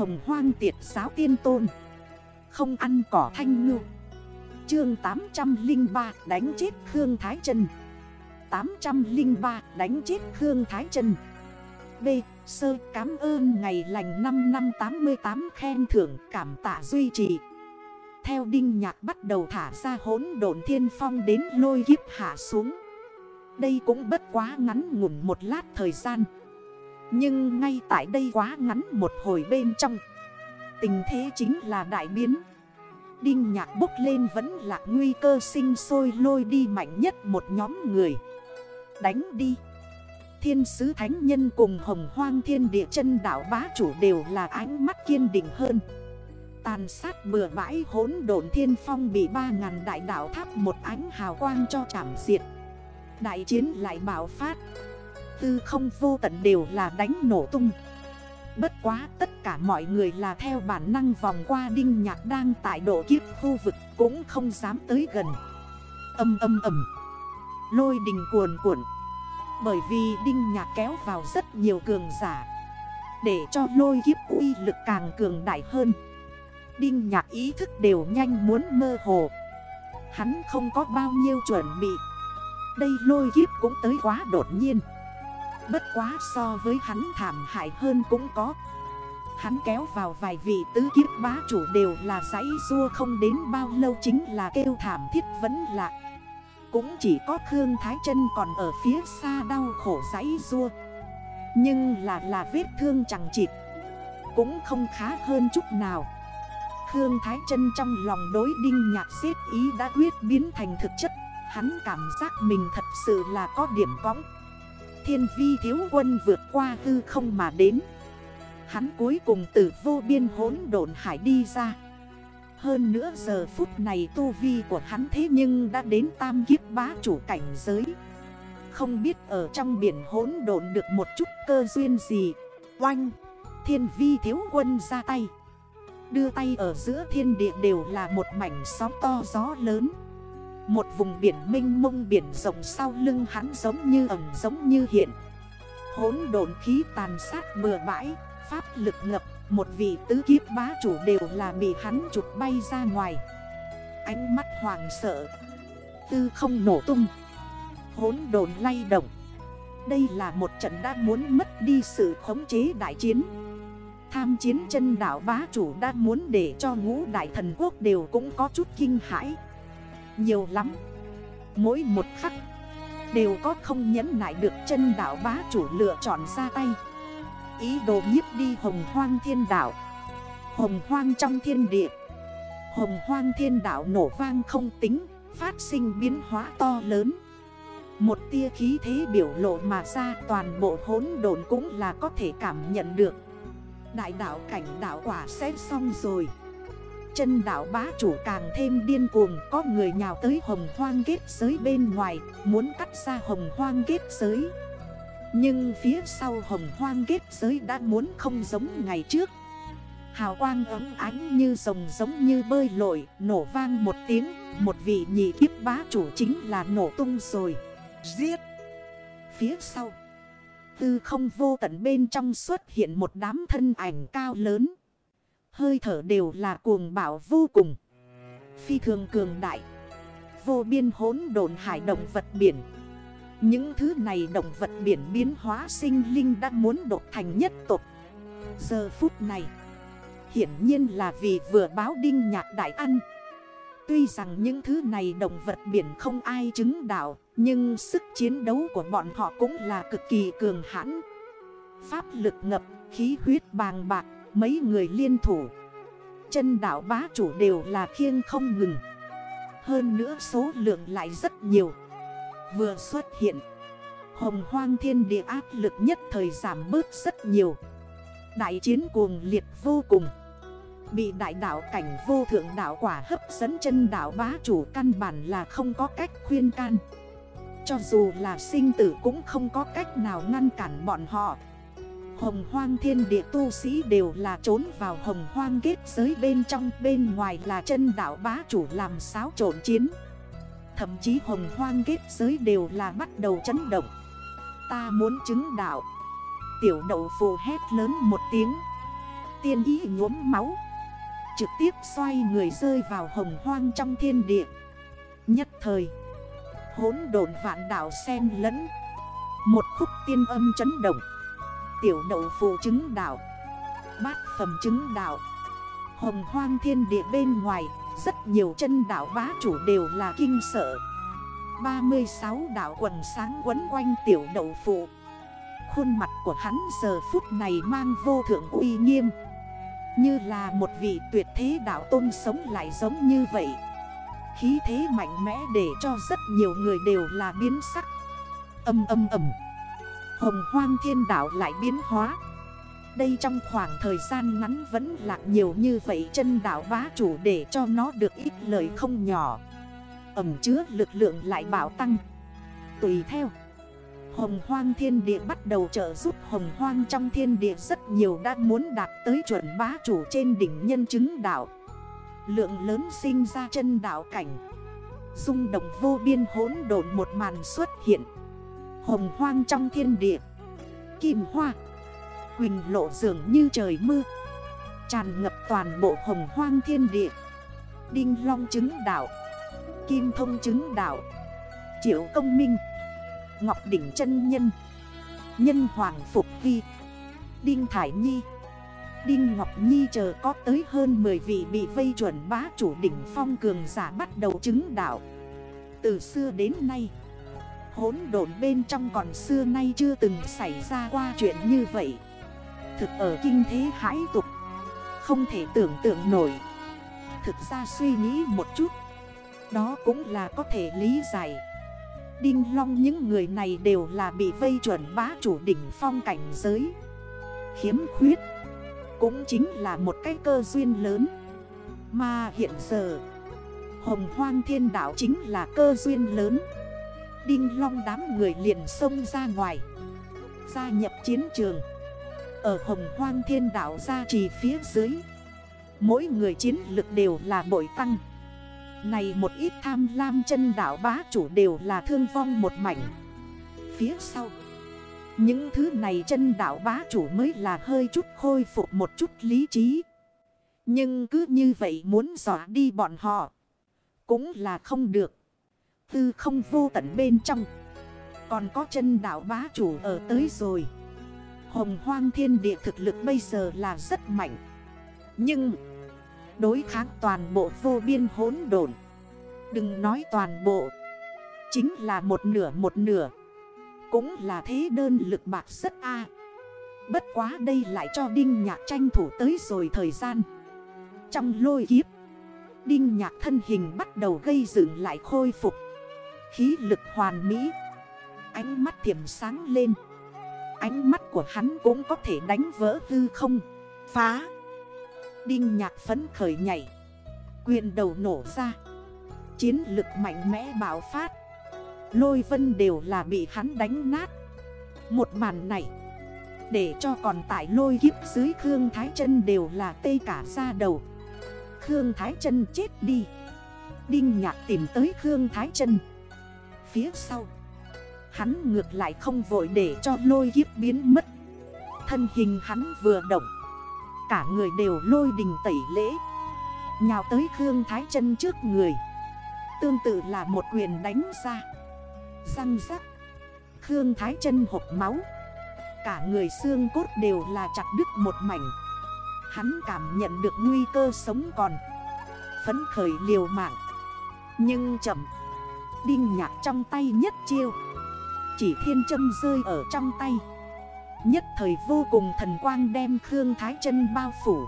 Hồng hoang tiệt giáo tiên tôn. Không ăn cỏ thanh ngư. Chương 803 đánh chết Khương Thái Trần. 803 đánh chết Khương Thái Trần. B. Sơ, cảm ơn ngày lành 5 năm 88 khen thưởng, cảm tạ duy trì. Theo đinh nhạc bắt đầu thả ra hốn độn thiên phong đến lôi kiếp hạ xuống. Đây cũng bất quá ngắn ngủn một lát thời gian. Nhưng ngay tại đây quá ngắn một hồi bên trong. Tình thế chính là đại biến. Đinh nhạc bốc lên vẫn là nguy cơ sinh sôi lôi đi mạnh nhất một nhóm người. Đánh đi. Thiên sứ thánh nhân cùng hồng hoang thiên địa chân đảo bá chủ đều là ánh mắt kiên định hơn. Tàn sát bừa bãi hốn độn thiên phong bị 3.000 đại đảo tháp một ánh hào quang cho chảm diệt. Đại chiến lại bảo phát. Tư không vô tận đều là đánh nổ tung. Bất quá tất cả mọi người là theo bản năng vòng qua đinh nhạc đang tại độ kiếp khu vực cũng không dám tới gần. Âm âm âm. Lôi đình cuồn cuộn. Bởi vì đinh nhạc kéo vào rất nhiều cường giả. Để cho lôi kiếp uy lực càng cường đại hơn. Đinh nhạc ý thức đều nhanh muốn mơ hồ. Hắn không có bao nhiêu chuẩn bị. Đây lôi kiếp cũng tới quá đột nhiên. Bất quá so với hắn thảm hại hơn cũng có. Hắn kéo vào vài vị tứ kiếp bá chủ đều là giấy rua không đến bao lâu chính là kêu thảm thiết vẫn lạ Cũng chỉ có Khương Thái chân còn ở phía xa đau khổ giấy rua. Nhưng là là vết thương chẳng chịt. Cũng không khá hơn chút nào. Khương Thái chân trong lòng đối đinh nhạc xếp ý đã quyết biến thành thực chất. Hắn cảm giác mình thật sự là có điểm cõng. Thiên vi thiếu quân vượt qua hư không mà đến. Hắn cuối cùng từ vô biên hốn độn hải đi ra. Hơn nữa giờ phút này tu vi của hắn thế nhưng đã đến tam kiếp bá chủ cảnh giới. Không biết ở trong biển hốn độn được một chút cơ duyên gì. Oanh, Thiên vi thiếu quân ra tay. Đưa tay ở giữa thiên địa đều là một mảnh sóng to gió lớn một vùng biển minh mông biển rộng sau lưng hắn giống như ẩm giống như hiện. Hốn độn khí tàn sát bừa bãi, Pháp lực ngập, Một vị tứ kiếp bá chủ đều là bị hắn chụp bay ra ngoài. Ánh mắt hoàng sợ, Tư không nổ tung. Hốn đồn lay động. Đây là một trận đã muốn mất đi sự khống chế đại chiến. Tham chiến chân đảo bá chủ đã muốn để cho ngũ đại thần quốc đều cũng có chút kinh hãi nhiều lắm. Mỗi một khắc, Đều có không nhẫn nại được chân đảo bá chủ lựa chọn ra tay. Ý đồ nhiếp đi hồng hoang thiên đảo Hồng hoang trong thiên địa. Hồng hoang thiên đảo nổ vang không tính, Phát sinh biến hóa to lớn. Một tia khí thế biểu lộ mà ra, toàn bộ hốn đồn cũng là có thể cảm nhận được. Đại đảo cảnh đảo quả sẽ xong rồi. Chân đảo bá chủ càng thêm điên cuồng, Có người nhào tới hồng hoang kết giới bên ngoài, Muốn cắt ra hồng hoang kết giới. Nhưng phía sau hồng hoang kết giới đã muốn không giống ngày trước. Hào quang ấm ánh như rồng giống như bơi lội, Nổ vang một tiếng, Một vị nhị kiếp bá chủ chính là nổ tung rồi. Giết! Phía sau, Tư không vô tận bên trong xuất hiện một đám thân ảnh cao lớn. Hơi thở đều là cuồng bạo vô cùng. Phi thường cường đại. Vô biên hốn đồn hải động vật biển. Những thứ này động vật biển biến hóa sinh linh đã muốn đột thành nhất tục Giờ phút này Hiển nhiên là vì vừa báo đinh nhạc đại ăn. Tuy rằng những thứ này động vật biển không ai chứng đạo Nhưng sức chiến đấu của bọn họ cũng là cực kỳ cường hãn. Pháp lực ngập, khí huyết bàng bạc Mấy người liên thủ. Chân đảo bá chủ đều là khiêng không ngừng. Hơn nữa số lượng lại rất nhiều. Vừa xuất hiện, Hồng hoang thiên địa áp lực nhất thời giảm bớt rất nhiều. Đại chiến cuồng liệt vô cùng. Bị đại đảo cảnh vô thượng đảo quả hấp dẫn chân đảo bá chủ căn bản là không có cách khuyên can. Cho dù là sinh tử cũng không có cách nào ngăn cản bọn họ. Hồng hoang thiên địa tu sĩ đều là trốn vào hồng hoang kết giới bên trong, Bên ngoài là chân đảo bá chủ làm xáo trộn chiến. Thậm chí hồng hoang kết giới đều là bắt đầu chấn động. Ta muốn chứng đạo. Tiểu đậu phù hét lớn một tiếng. Tiên ý nhuốm máu. Trực tiếp xoay người rơi vào hồng hoang trong thiên địa. Nhất thời Hốn đồn vạn đảo sen lẫn. Một khúc tiên âm chấn động. Tiểu đậu phụ trứng đảo Bát phẩm trứng đảo Hồng hoang thiên địa bên ngoài, Rất nhiều chân đảo bá chủ đều là kinh sợ. 36 đảo quần sáng quấn quanh tiểu đậu phụ Khuôn mặt của hắn giờ phút này mang vô thượng uy nghiêm. Như là một vị tuyệt thế đảo tôn sống lại giống như vậy. Khí thế mạnh mẽ để cho rất nhiều người đều là biến sắc. Âm âm âm. Hồng hoang thiên đảo lại biến hóa. Đây trong khoảng thời gian ngắn vẫn lạc nhiều như vậy chân đảo bá chủ để cho nó được ít lời không nhỏ. Ẩm chứa lực lượng lại bảo tăng. Tùy theo, Hồng hoang thiên địa bắt đầu trợ giúp hồng hoang trong thiên địa rất nhiều đã muốn đạt tới chuẩn bá chủ trên đỉnh nhân chứng đảo Lượng lớn sinh ra chân đảo cảnh. Dung động vô biên hỗn độn một màn xuất hiện. Hồng hoang trong thiên địa. Kim hoa, Quỳnh lộ dường như trời mưa, Tràn ngập toàn bộ hồng hoang thiên địa. Đinh long chứng đảo Kim thông chứng đảo Triệu công minh, Ngọc đỉnh chân nhân Nhân hoàng phục vi Đinh Thải Nhi, Đinh Ngọc Nhi chờ có tới hơn 10 vị bị vây chuẩn bá chủ đỉnh phong cường giả bắt đầu chứng đạo. Từ xưa đến nay Hốn độn bên trong còn xưa nay chưa từng xảy ra qua chuyện như vậy. Thực ở kinh thế hãi tục, Không thể tưởng tượng nổi. Thực ra suy nghĩ một chút, Đó cũng là có thể lý giải. Đinh Long những người này đều là bị vây chuẩn bá chủ đỉnh phong cảnh giới. Khiếm khuyết Cũng chính là một cái cơ duyên lớn. Mà hiện giờ, Hồng hoang thiên đảo chính là cơ duyên lớn. Đinh Long đám người liền xông ra ngoài. Gia nhập chiến trường. Ở hồng hoang thiên đảo ra trì phía dưới, Mỗi người chiến lực đều là bội tăng. Này một ít tham lam chân đảo bá chủ đều là thương vong một mảnh. Phía sau, Những thứ này chân đảo bá chủ mới là hơi chút khôi phục một chút lý trí. Nhưng cứ như vậy muốn dọa đi bọn họ, Cũng là không được. Tư không vô tận bên trong. Còn có chân đảo bá chủ ở tới rồi. Hồng hoang thiên địa thực lực bây giờ là rất mạnh. Nhưng, Đối kháng toàn bộ vô biên hỗn độn. Đừng nói toàn bộ, Chính là một nửa một nửa. Cũng là thế đơn lực bạc rất a. Bất quá đây lại cho Đinh Nhạc tranh thủ tới rồi thời gian. Trong lôi kiếp, Đinh Nhạc thân hình bắt đầu gây dựng lại khôi phục. Khí lực hoàn mỹ. Ánh mắt thiểm sáng lên. Ánh mắt của hắn cũng có thể đánh vỡ hư không. Phá. Đinh nhạc phấn khởi nhảy. Quyền đầu nổ ra. Chiến lực mạnh mẽ bảo phát. Lôi vân đều là bị hắn đánh nát. Một màn này, Để cho còn tại lôi kiếp dưới Khương Thái chân đều là tê cả ra đầu. Khương Thái chân chết đi. Đinh nhạc tìm tới Khương Thái chân. Phía sau. Hắn ngược lại không vội để cho lôi kiếp biến mất. Thân hình hắn vừa động. Cả người đều lôi đình tẩy lễ. Nhào tới Khương Thái chân trước người. Tương tự là một quyền đánh ra. Răng rắc. Khương Thái chân hộp máu. Cả người xương cốt đều là chặt đứt một mảnh. Hắn cảm nhận được nguy cơ sống còn. Phấn khởi liều mạng. Nhưng chậm. Đinh nhạc trong tay nhất chiêu. Chỉ thiên châm rơi ở trong tay. Nhất thời vô cùng thần quang đem Khương Thái chân bao phủ.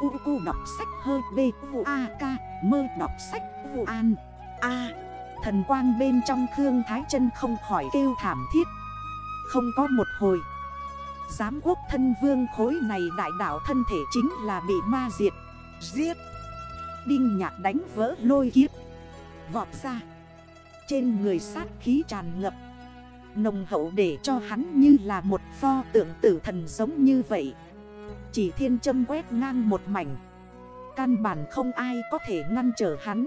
U cu đọc sách hơi bê U A ca, mơ đọc sách U An A. Thần quang bên trong Khương Thái chân không khỏi kêu thảm thiết. Không có một hồi. Giám quốc thân vương khối này đại đảo thân thể chính là bị ma diệt. Giết. Đinh nhạc đánh vỡ lôi kiếp. Vọt ra. Trên người sát khí tràn ngập. Nồng hậu để cho hắn như là một pho tượng tử thần giống như vậy. Chỉ thiên châm quét ngang một mảnh. Căn bản không ai có thể ngăn trở hắn.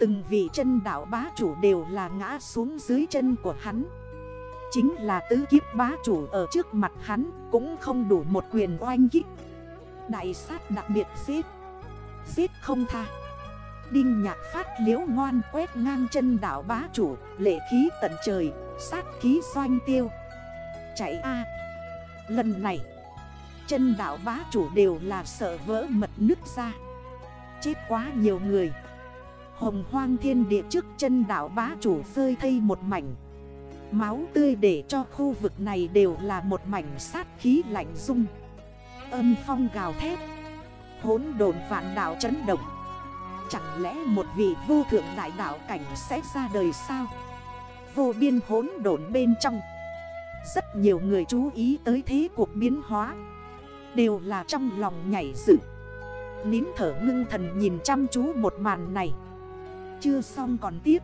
Từng vị chân đảo bá chủ đều là ngã xuống dưới chân của hắn. Chính là tứ kiếp bá chủ ở trước mặt hắn Cũng không đủ một quyền oanh kích. Đại sát đặc biệt giết. Giết không tha. Đinh nhạc phát liễu ngoan quét ngang chân đảo bá chủ, Lệ khí tận trời, Sát khí doanh tiêu. Chạy a. Lần này, Chân đảo bá chủ đều là sợ vỡ mật nứt ra. Chết quá nhiều người. Hồng hoang thiên địa trước chân đảo bá chủ phơi thây một mảnh. Máu tươi để cho khu vực này đều là một mảnh sát khí lạnh dung Âm phong gào thét. Hốn đồn vạn đảo chấn động. Chẳng lẽ một vị vô thượng đại đạo cảnh sẽ ra đời sao? Vô biên hốn đồn bên trong. Rất nhiều người chú ý tới thế cuộc biến hóa. Đều là trong lòng nhảy dựng. Nín thở ngưng thần nhìn chăm chú một màn này. Chưa xong còn tiếp.